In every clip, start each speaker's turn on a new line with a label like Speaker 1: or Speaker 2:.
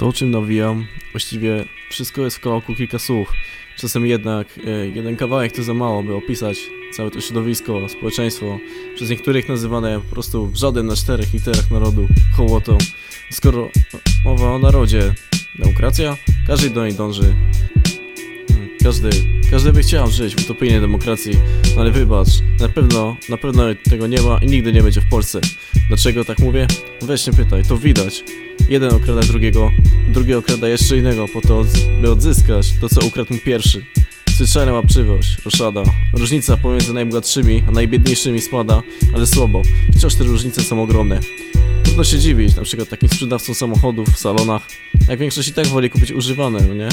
Speaker 1: To o czym nawijam, właściwie wszystko jest w kawałku kilka słów. Czasem jednak e, jeden kawałek to za mało, by opisać całe to środowisko, społeczeństwo, przez niektórych nazywane po prostu żaden na czterech literach narodu, hołotą. Skoro mowa o narodzie, demokracja, każdy do niej dąży. Każdy, każdy by chciał żyć w utopijnej demokracji, no ale wybacz, na pewno, na pewno tego nie ma i nigdy nie będzie w Polsce. Dlaczego tak mówię? Weź nie pytaj, to widać. Jeden okrada drugiego, drugi okrada jeszcze innego po to, by odzyskać to, co ukradł mu pierwszy. Zwyczajna łapczywość, roszada. Różnica pomiędzy najbogatszymi a najbiedniejszymi spada, ale słabo. Wciąż te różnice są ogromne. Trudno się dziwić, na przykład takim sprzedawcom samochodów w salonach, jak większość i tak woli kupić używane, no nie?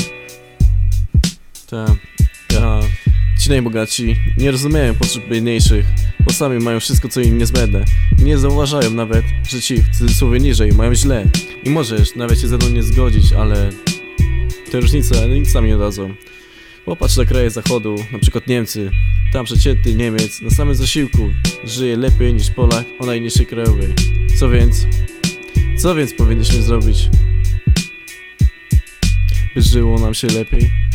Speaker 1: Te, ja, ci najbogaci nie rozumieją potrzeb biedniejszych, bo sami mają wszystko co im niezbędne. Nie zauważają nawet, że ci w cudzysłowie niżej mają źle. I możesz nawet się ze mną nie zgodzić, ale te różnice nic sami nie dadzą. Popatrz na kraje zachodu, na przykład Niemcy. Tam przeciętny Niemiec na samym zasiłku żyje lepiej niż Polak o najniższej krajowej. Co więc? Co więc powinniśmy zrobić? By żyło nam się lepiej?